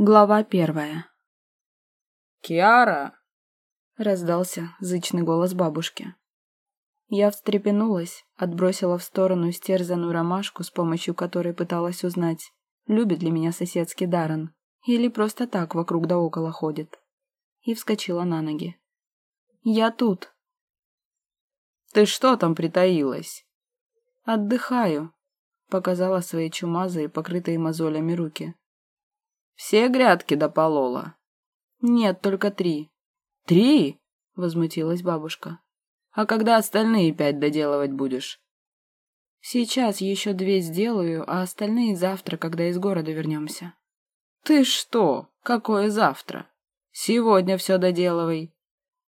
Глава первая. «Киара!» — раздался зычный голос бабушки. Я встрепенулась, отбросила в сторону стерзанную ромашку, с помощью которой пыталась узнать, любит ли меня соседский Даррен или просто так вокруг да около ходит, и вскочила на ноги. «Я тут!» «Ты что там притаилась?» «Отдыхаю», — показала свои чумазые, покрытые мозолями руки. Все грядки дополола? Нет, только три. Три? Возмутилась бабушка. А когда остальные пять доделывать будешь? Сейчас еще две сделаю, а остальные завтра, когда из города вернемся. Ты что? Какое завтра? Сегодня все доделывай.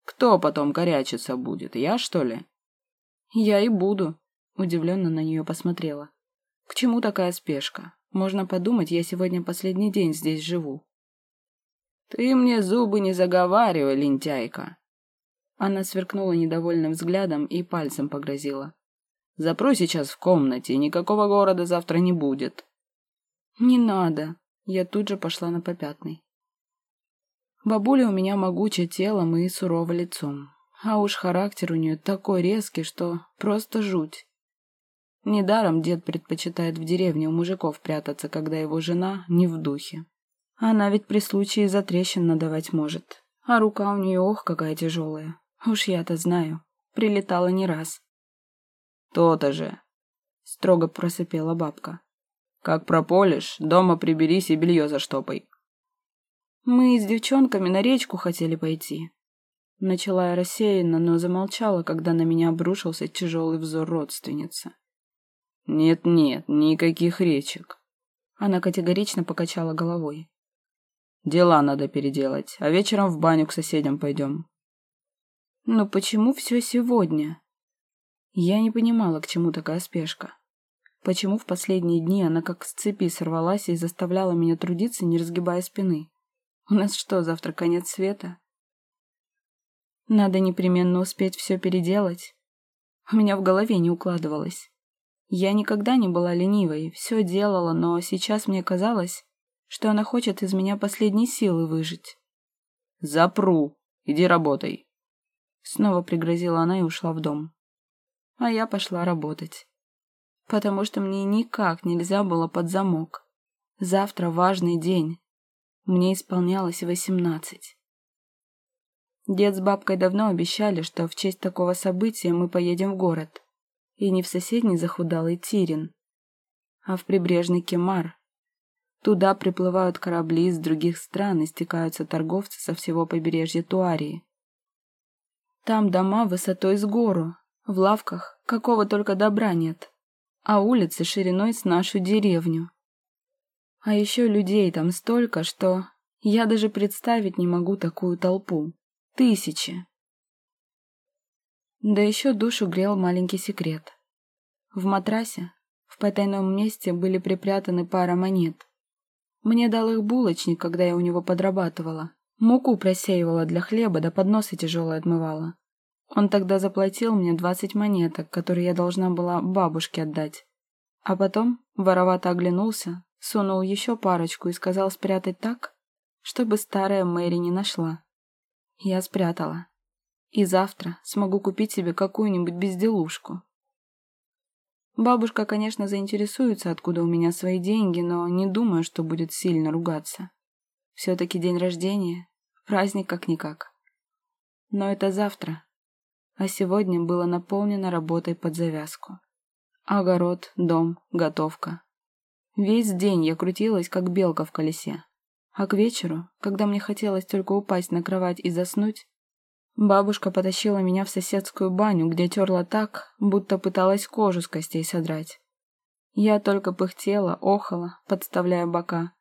Кто потом корячиться будет, я что ли? Я и буду, удивленно на нее посмотрела. К чему такая спешка? Можно подумать, я сегодня последний день здесь живу. Ты мне зубы не заговаривай, лентяйка. Она сверкнула недовольным взглядом и пальцем погрозила. Запру сейчас в комнате, никакого города завтра не будет. Не надо. Я тут же пошла на попятный. Бабуля у меня могучее телом и сурово лицом. А уж характер у нее такой резкий, что просто жуть. Недаром дед предпочитает в деревне у мужиков прятаться, когда его жена не в духе. Она ведь при случае за трещин надавать может. А рука у нее ох, какая тяжелая. Уж я-то знаю. Прилетала не раз. То-то же. Строго просыпела бабка. Как прополишь, дома приберись и белье заштопай. Мы с девчонками на речку хотели пойти. Начала я рассеянно, но замолчала, когда на меня обрушился тяжелый взор родственницы. «Нет-нет, никаких речек». Она категорично покачала головой. «Дела надо переделать, а вечером в баню к соседям пойдем». «Но почему все сегодня?» Я не понимала, к чему такая спешка. Почему в последние дни она как с цепи сорвалась и заставляла меня трудиться, не разгибая спины? У нас что, завтра конец света? Надо непременно успеть все переделать. У меня в голове не укладывалось. Я никогда не была ленивой, все делала, но сейчас мне казалось, что она хочет из меня последней силы выжить. «Запру! Иди работай!» Снова пригрозила она и ушла в дом. А я пошла работать. Потому что мне никак нельзя было под замок. Завтра важный день. Мне исполнялось восемнадцать. Дед с бабкой давно обещали, что в честь такого события мы поедем в город. И не в соседний захудалый Тирин, а в прибрежный Кемар. Туда приплывают корабли из других стран и стекаются торговцы со всего побережья Туарии. Там дома высотой с гору, в лавках какого только добра нет, а улицы шириной с нашу деревню. А еще людей там столько, что я даже представить не могу такую толпу. Тысячи. Да еще душу грел маленький секрет. В матрасе, в потайном месте, были припрятаны пара монет. Мне дал их булочник, когда я у него подрабатывала. Муку просеивала для хлеба, да подносы тяжелые отмывала. Он тогда заплатил мне двадцать монеток, которые я должна была бабушке отдать. А потом воровато оглянулся, сунул еще парочку и сказал спрятать так, чтобы старая Мэри не нашла. Я спрятала. И завтра смогу купить себе какую-нибудь безделушку. Бабушка, конечно, заинтересуется, откуда у меня свои деньги, но не думаю, что будет сильно ругаться. Все-таки день рождения, праздник как-никак. Но это завтра. А сегодня было наполнено работой под завязку. Огород, дом, готовка. Весь день я крутилась, как белка в колесе. А к вечеру, когда мне хотелось только упасть на кровать и заснуть, Бабушка потащила меня в соседскую баню, где терла так, будто пыталась кожу с костей содрать. Я только пыхтела, охала, подставляя бока.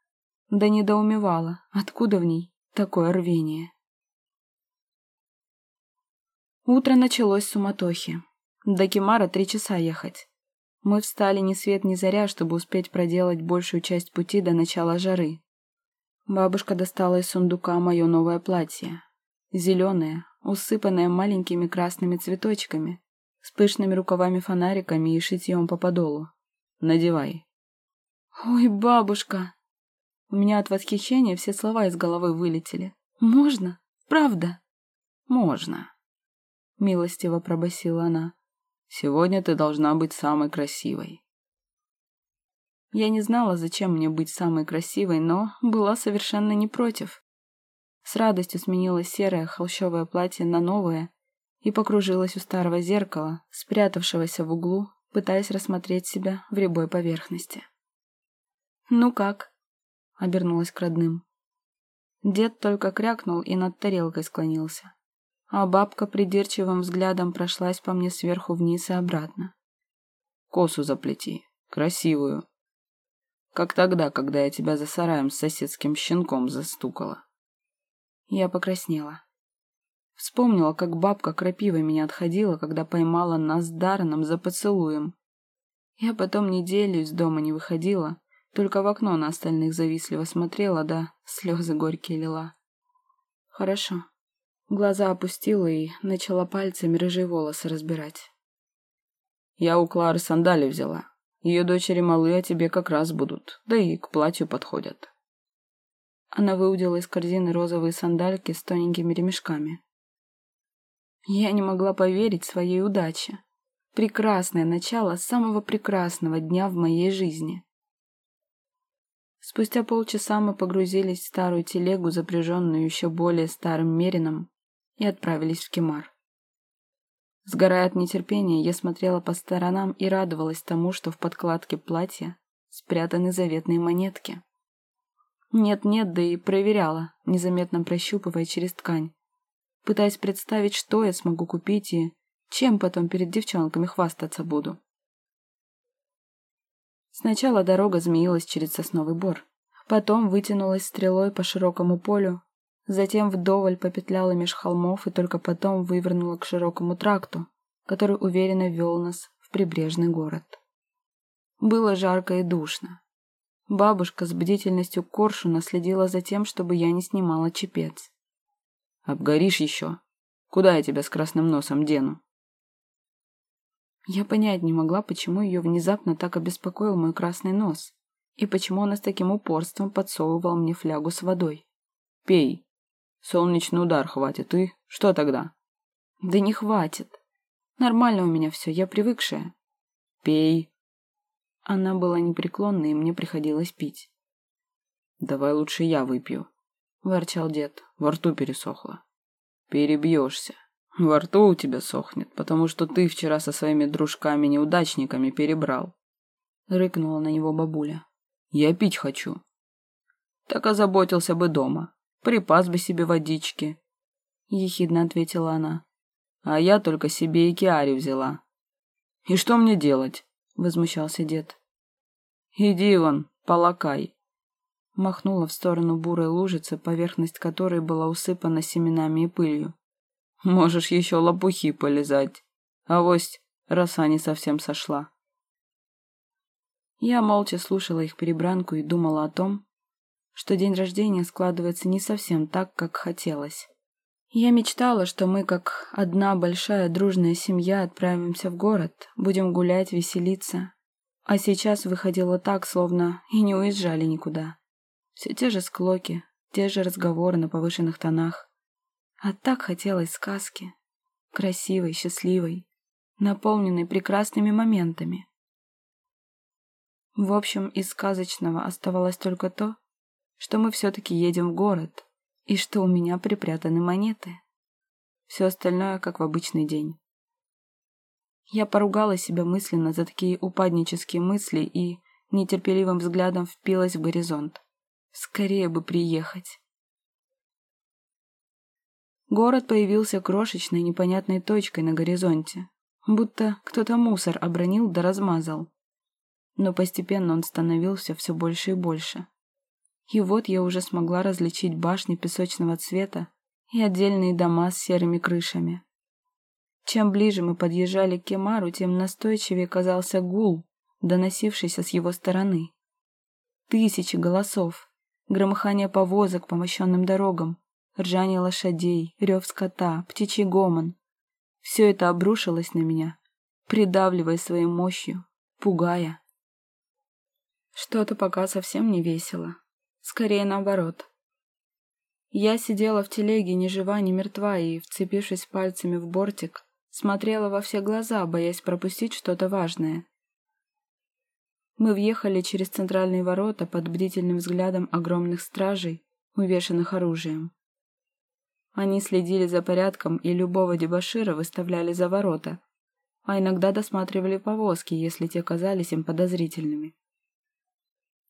Да недоумевала, откуда в ней такое рвение. Утро началось с суматохи. До Кемара три часа ехать. Мы встали ни свет ни заря, чтобы успеть проделать большую часть пути до начала жары. Бабушка достала из сундука мое новое платье. Зеленое, усыпанная маленькими красными цветочками, с пышными рукавами-фонариками и шитьем по подолу. Надевай. «Ой, бабушка!» У меня от восхищения все слова из головы вылетели. «Можно? Правда?» «Можно», — милостиво пробасила она. «Сегодня ты должна быть самой красивой». Я не знала, зачем мне быть самой красивой, но была совершенно не против. С радостью сменила серое холщовое платье на новое и покружилась у старого зеркала, спрятавшегося в углу, пытаясь рассмотреть себя в рябой поверхности. «Ну как?» — обернулась к родным. Дед только крякнул и над тарелкой склонился, а бабка придирчивым взглядом прошлась по мне сверху вниз и обратно. «Косу заплети, красивую», как тогда, когда я тебя за сараем с соседским щенком застукала. Я покраснела. Вспомнила, как бабка крапивой меня отходила, когда поймала нас с Дарреном за поцелуем. Я потом неделю из дома не выходила, только в окно на остальных завистливо смотрела, да слезы горькие лила. Хорошо. Глаза опустила и начала пальцами рыжие волосы разбирать. Я у Клары сандали взяла. Ее дочери малые, а тебе как раз будут, да и к платью подходят. Она выудила из корзины розовые сандальки с тоненькими ремешками. Я не могла поверить своей удаче. Прекрасное начало самого прекрасного дня в моей жизни. Спустя полчаса мы погрузились в старую телегу, запряженную еще более старым мерином, и отправились в Кемар. Сгорая от нетерпения, я смотрела по сторонам и радовалась тому, что в подкладке платья спрятаны заветные монетки. Нет-нет, да и проверяла, незаметно прощупывая через ткань, пытаясь представить, что я смогу купить и чем потом перед девчонками хвастаться буду. Сначала дорога змеилась через сосновый бор, потом вытянулась стрелой по широкому полю, Затем вдоволь попетляла меж холмов и только потом вывернула к широкому тракту, который уверенно вел нас в прибрежный город. Было жарко и душно. Бабушка с бдительностью коршуна следила за тем, чтобы я не снимала чепец. «Обгоришь еще? Куда я тебя с красным носом дену?» Я понять не могла, почему ее внезапно так обеспокоил мой красный нос, и почему она с таким упорством подсовывала мне флягу с водой. «Пей!» Солнечный удар хватит, и что тогда? Да не хватит. Нормально у меня все, я привыкшая. Пей. Она была непреклонна, и мне приходилось пить. Давай лучше я выпью, ворчал дед. Во рту пересохло. Перебьешься. Во рту у тебя сохнет, потому что ты вчера со своими дружками-неудачниками перебрал. Рыкнула на него бабуля. Я пить хочу. Так озаботился бы дома. Припас бы себе водички, — ехидно ответила она. А я только себе и Киаре взяла. И что мне делать? — возмущался дед. Иди вон, полакай. Махнула в сторону бурой лужицы, поверхность которой была усыпана семенами и пылью. Можешь еще лопухи полезать. Авось роса не совсем сошла. Я молча слушала их перебранку и думала о том, что день рождения складывается не совсем так, как хотелось. Я мечтала, что мы, как одна большая дружная семья, отправимся в город, будем гулять, веселиться. А сейчас выходило так, словно и не уезжали никуда. Все те же склоки, те же разговоры на повышенных тонах. А так хотелось сказки. Красивой, счастливой, наполненной прекрасными моментами. В общем, из сказочного оставалось только то, что мы все-таки едем в город и что у меня припрятаны монеты. Все остальное, как в обычный день. Я поругала себя мысленно за такие упаднические мысли и нетерпеливым взглядом впилась в горизонт. Скорее бы приехать. Город появился крошечной непонятной точкой на горизонте, будто кто-то мусор обронил да размазал. Но постепенно он становился все больше и больше. И вот я уже смогла различить башни песочного цвета и отдельные дома с серыми крышами. Чем ближе мы подъезжали к Кемару, тем настойчивее казался гул, доносившийся с его стороны. Тысячи голосов, громыхание повозок по мощенным дорогам, ржание лошадей, рев скота, птичий гомон. Все это обрушилось на меня, придавливая своей мощью, пугая. Что-то пока совсем не весело. Скорее наоборот. Я сидела в телеге ни жива, ни мертва и, вцепившись пальцами в бортик, смотрела во все глаза, боясь пропустить что-то важное. Мы въехали через центральные ворота под бдительным взглядом огромных стражей, увешанных оружием. Они следили за порядком и любого дебошира выставляли за ворота, а иногда досматривали повозки, если те казались им подозрительными.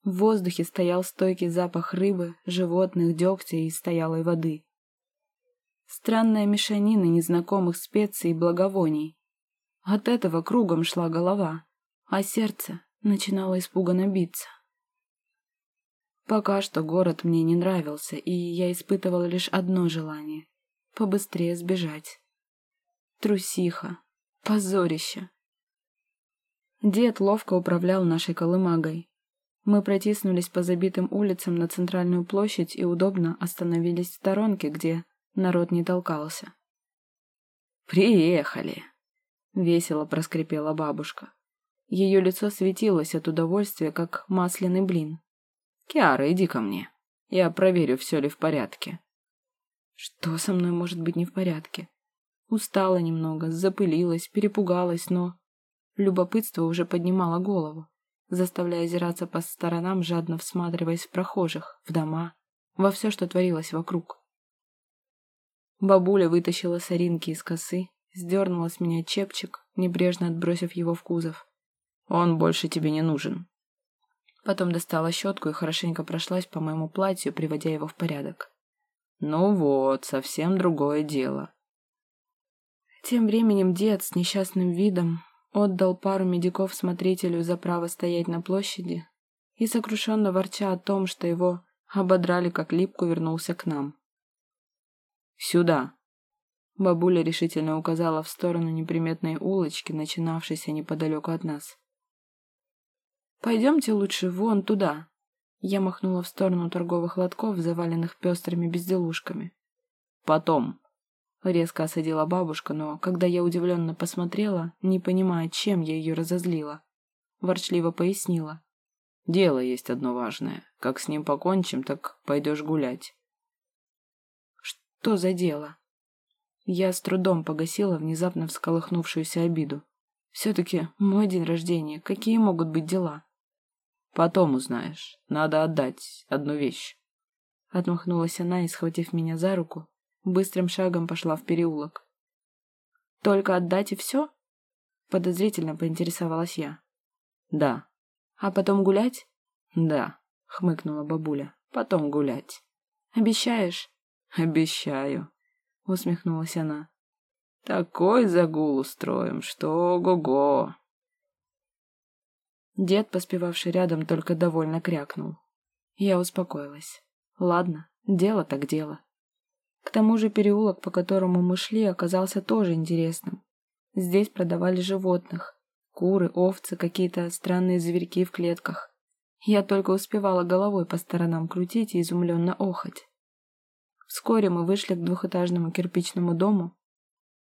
В воздухе стоял стойкий запах рыбы, животных, дегтя и стоялой воды. Странная мешанина незнакомых специй и благовоний. От этого кругом шла голова, а сердце начинало испуганно биться. Пока что город мне не нравился, и я испытывала лишь одно желание — побыстрее сбежать. Трусиха, позорище. Дед ловко управлял нашей колымагой, мы протиснулись по забитым улицам на центральную площадь и удобно остановились в сторонке, где народ не толкался. «Приехали!» — весело проскрипела бабушка. Ее лицо светилось от удовольствия, как масляный блин. «Киара, иди ко мне. Я проверю, все ли в порядке». Что со мной может быть не в порядке? Устала немного, запылилась, перепугалась, но... Любопытство уже поднимало голову заставляя озираться по сторонам, жадно всматриваясь в прохожих, в дома, во все, что творилось вокруг. Бабуля вытащила соринки из косы, сдернула с меня чепчик, небрежно отбросив его в кузов. «Он больше тебе не нужен». Потом достала щетку и хорошенько прошлась по моему платью, приводя его в порядок. «Ну вот, совсем другое дело». Тем временем дед с несчастным видом отдал пару медиков смотрителю за право стоять на площади и, сокрушенно ворча о том, что его ободрали как липку, вернулся к нам. «Сюда!» Бабуля решительно указала в сторону неприметной улочки, начинавшейся неподалеку от нас. «Пойдемте лучше вон туда!» Я махнула в сторону торговых лотков, заваленных пестрыми безделушками. «Потом!» Резко осадила бабушка, но, когда я удивленно посмотрела, не понимая, чем я ее разозлила, ворчливо пояснила. «Дело есть одно важное. Как с ним покончим, так пойдешь гулять». «Что за дело?» Я с трудом погасила внезапно всколыхнувшуюся обиду. «Все-таки мой день рождения. Какие могут быть дела?» «Потом узнаешь. Надо отдать одну вещь». Отмахнулась она и, схватив меня за руку, быстрым шагом пошла в переулок. «Только отдать и все?» Подозрительно поинтересовалась я. «Да». «А потом гулять?» «Да», — хмыкнула бабуля. «Потом гулять». «Обещаешь?» «Обещаю», — усмехнулась она. «Такой загул устроим, что ого-го!» Дед, поспевавший рядом, только довольно крякнул. Я успокоилась. Ладно, дело так дело. К тому же переулок, по которому мы шли, оказался тоже интересным. Здесь продавали животных. Куры, овцы, какие-то странные зверьки в клетках. Я только успевала головой по сторонам крутить и изумленно охать. Вскоре мы вышли к двухэтажному кирпичному дому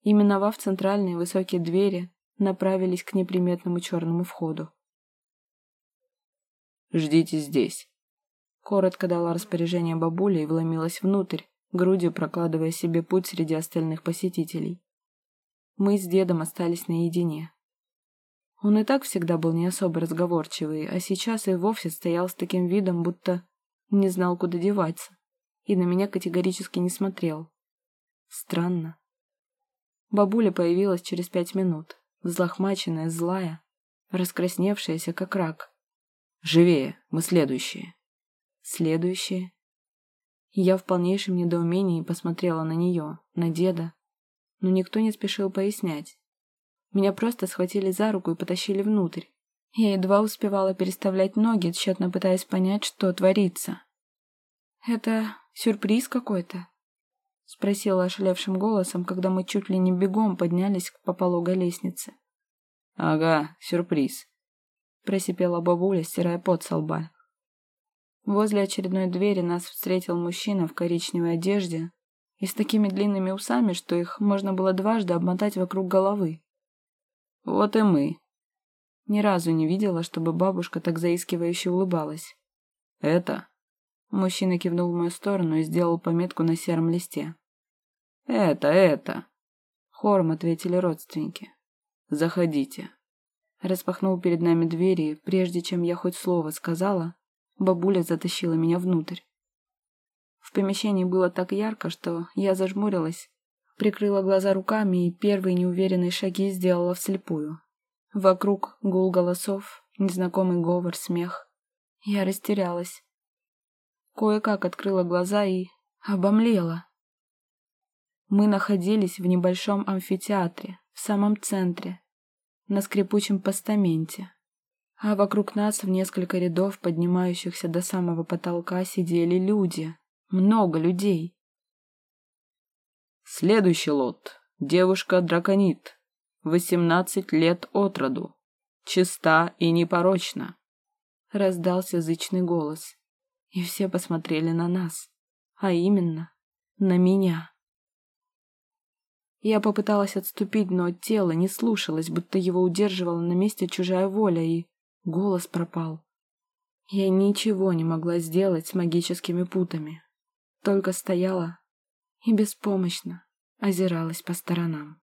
и, миновав центральные высокие двери, направились к неприметному черному входу. «Ждите здесь», — коротко дала распоряжение бабуля и вломилась внутрь, грудью прокладывая себе путь среди остальных посетителей. Мы с дедом остались наедине. Он и так всегда был не особо разговорчивый, а сейчас и вовсе стоял с таким видом, будто не знал, куда деваться, и на меня категорически не смотрел. Странно. Бабуля появилась через пять минут, взлохмаченная, злая, раскрасневшаяся, как рак. «Живее, мы следующие». «Следующие?» Я в полнейшем недоумении посмотрела на нее, на деда, но никто не спешил пояснять. Меня просто схватили за руку и потащили внутрь. Я едва успевала переставлять ноги, тщетно пытаясь понять, что творится. «Это сюрприз какой-то?» — спросила ошалевшим голосом, когда мы чуть ли не бегом поднялись по пологой лестнице. «Ага, сюрприз», — просипела бабуля, стирая пот со лба. Возле очередной двери нас встретил мужчина в коричневой одежде и с такими длинными усами, что их можно было дважды обмотать вокруг головы. Вот и мы. Ни разу не видела, чтобы бабушка так заискивающе улыбалась. Это Мужчина кивнул в мою сторону и сделал пометку на сером листе. «Это, это!» Хором ответили родственники. «Заходите». Распахнул перед нами двери, прежде чем я хоть слово сказала, бабуля затащила меня внутрь. В помещении было так ярко, что я зажмурилась, прикрыла глаза руками и первые неуверенные шаги сделала вслепую. Вокруг гул голосов, незнакомый говор, смех. Я растерялась. Кое-как открыла глаза и обомлела. Мы находились в небольшом амфитеатре, в самом центре, на скрипучем постаменте. А вокруг нас в несколько рядов, поднимающихся до самого потолка, сидели люди. Много людей. Следующий лот. Девушка-драконит. Восемнадцать лет от роду. Чиста и непорочна. Раздался зычный голос. И все посмотрели на нас. А именно, на меня. Я попыталась отступить, но тело не слушалось, будто его удерживала на месте чужая воля, и голос пропал. Я ничего не могла сделать с магическими путами. Только стояла и беспомощно озиралась по сторонам.